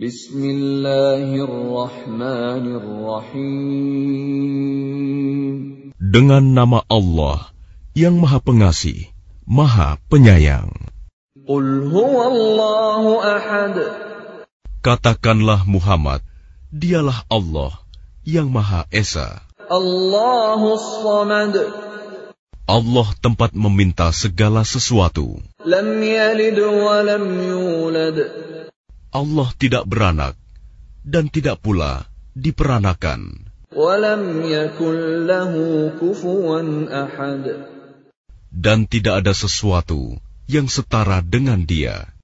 Bismillahirrahmanirrahim. Dengan nama Allah yang Maha Pengasih, Maha Penyayang. Qul huwallahu ahad. Katakanlah Muhammad, dialah Allah yang Maha Esa. Allahus samad. Allah tempat meminta segala sesuatu. Lam yalid wa lam yulad. Allah tidak beranak dan tidak pula diperanakan. Dan tidak ada sesuatu yang setara dengan Dia.